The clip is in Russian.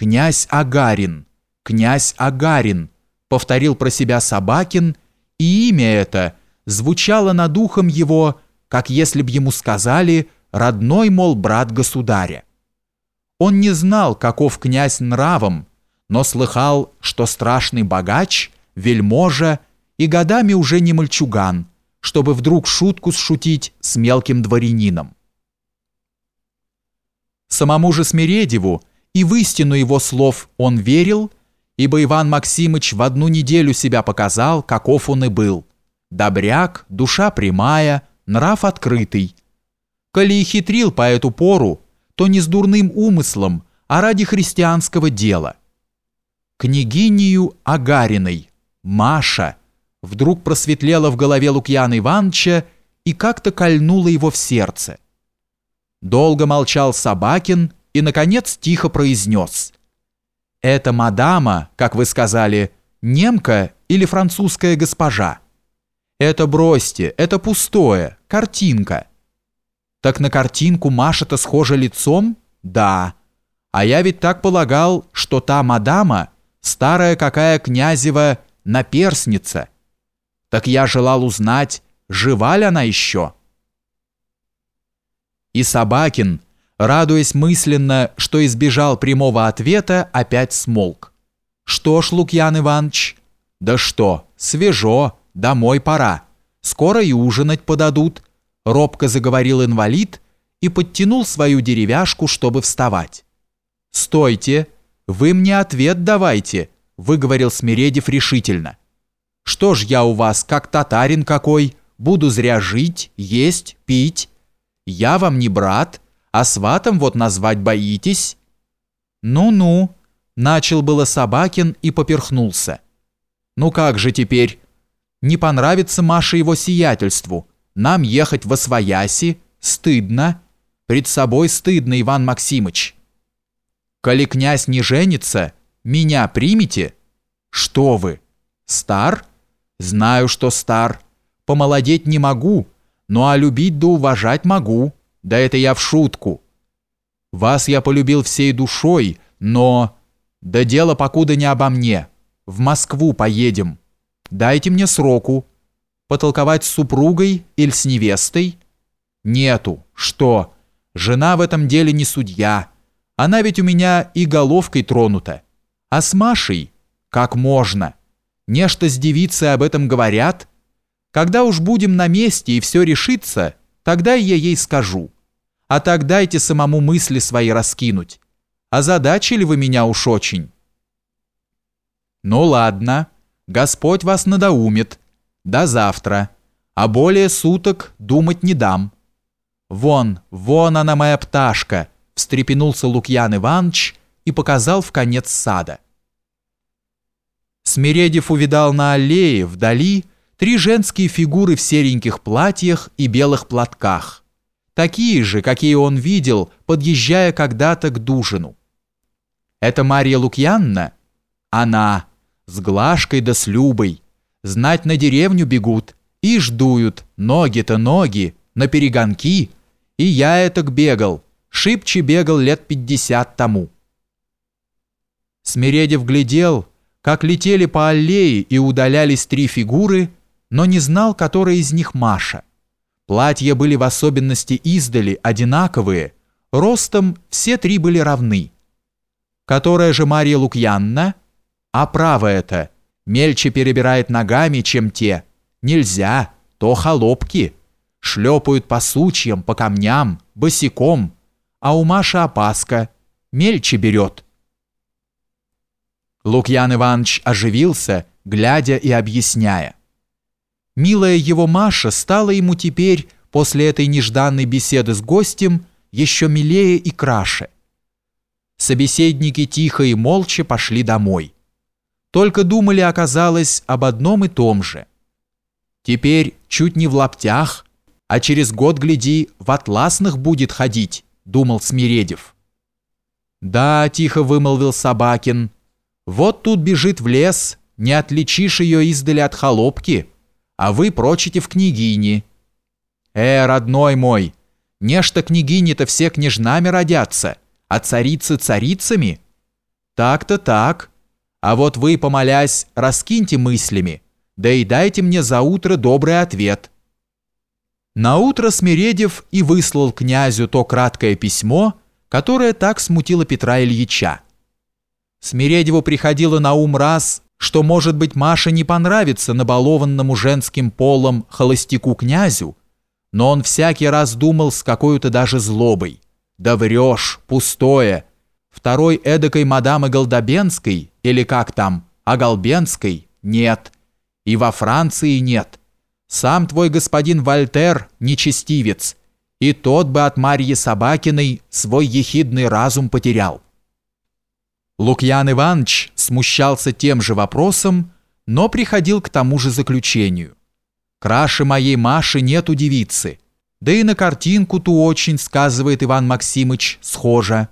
князь Агарин, князь Агарин, повторил про себя Собакин, и имя это звучало над ухом его, как если б ему сказали родной, мол, брат государя. Он не знал, каков князь нравом, но слыхал, что страшный богач, вельможа и годами уже не мальчуган, чтобы вдруг шутку сшутить с мелким дворянином. Самому же Смиредеву и в истину его слов он верил, ибо Иван Максимыч в одну неделю себя показал, каков он и был. Добряк, душа прямая, нрав открытый. Коли и хитрил по эту пору, то не с дурным умыслом, а ради христианского дела. Княгинию Агариной, Маша, вдруг просветлела в голове Лукьяна Ивановича и как-то кольнула его в сердце. Долго молчал Собакин и, наконец, тихо произнес – это мадама, как вы сказали, немка или французская госпожа? Это бросьте, это пустое, картинка. Так на картинку Маша-то схожа лицом? Да. А я ведь так полагал, что та мадама, старая какая князева, наперсница. Так я желал узнать, жива ли она еще. И Собакин, радуясь мысленно, что избежал прямого ответа, опять смолк. «Что ж, Лукьян Иванович?» «Да что, свежо, домой пора. Скоро и ужинать подадут», — робко заговорил инвалид и подтянул свою деревяшку, чтобы вставать. «Стойте, вы мне ответ давайте», — выговорил Смиредев решительно. «Что ж я у вас, как татарин какой, буду зря жить, есть, пить? Я вам не брат, а сватом вот назвать боитесь?» «Ну-ну», — начал было Собакин и поперхнулся. «Ну как же теперь? Не понравится Маше его сиятельству. Нам ехать во свояси, стыдно. Пред собой стыдно, Иван Максимыч. Коли князь не женится, меня примите? Что вы? Стар? Знаю, что стар. Помолодеть не могу, ну а любить да уважать могу». Да это я в шутку. Вас я полюбил всей душой, но... Да дело покуда не обо мне. В Москву поедем. Дайте мне сроку. Потолковать с супругой или с невестой? Нету. Что? Жена в этом деле не судья. Она ведь у меня и головкой тронута. А с Машей? Как можно? Нечто с девицей об этом говорят? Когда уж будем на месте и все решится, Тогда я ей скажу. А так дайте самому мысли свои раскинуть. А задачили вы меня уж очень. Ну ладно, Господь вас надоумит. До завтра. А более суток думать не дам. Вон, вон она моя пташка, встрепенулся Лукьян Иванович и показал в конец сада. Смиредев увидал на аллее вдали Три женские фигуры в сереньких платьях и белых платках. Такие же, какие он видел, подъезжая когда-то к Дужину. Это Мария Лукьянна? Она, с Глашкой да с Любой. Знать на деревню бегут и ждуют, ноги-то ноги, на перегонки. И я этак бегал, шибче бегал лет пятьдесят тому. Смиредев глядел, как летели по аллее и удалялись три фигуры – но не знал, которая из них Маша. Платья были в особенности издали одинаковые, ростом все три были равны. Которая же Мария Лукьянна? А право это, мельче перебирает ногами, чем те. Нельзя, то холопки. Шлепают по сучьям, по камням, босиком. А у Маши опаска, мельче берет. Лукьян Иванович оживился, глядя и объясняя. Милая его Маша стала ему теперь, после этой нежданной беседы с гостем, еще милее и краше. Собеседники тихо и молча пошли домой. Только думали, оказалось, об одном и том же. Теперь чуть не в лаптях, а через год, гляди, в атласных будет ходить, думал Смиредев. Да, тихо вымолвил Собакин, вот тут бежит в лес, не отличишь ее издали от холопки, а вы прочите в княгини. Э, родной мой, нечто княгини-то все княжнами родятся, а царицы царицами. Так-то так. А вот вы, помолясь, раскиньте мыслями, да и дайте мне за утро добрый ответ. На утро Смиредев и выслал князю то краткое письмо, которое так смутило Петра Ильича. Смиредеву приходило на ум раз, что, может быть, Маше не понравится набалованному женским полом холостяку-князю, но он всякий раз думал с какой-то даже злобой. «Да врешь, пустое!» Второй эдакой мадамы Голдобенской, или как там, а Голбенской, нет. И во Франции нет. Сам твой господин Вольтер нечестивец, и тот бы от Марьи Собакиной свой ехидный разум потерял. Лукьян Иванович смущался тем же вопросом, но приходил к тому же заключению. Краше моей Маши нет у девицы, да и на картинку ту очень, сказывает Иван Максимыч, схожа.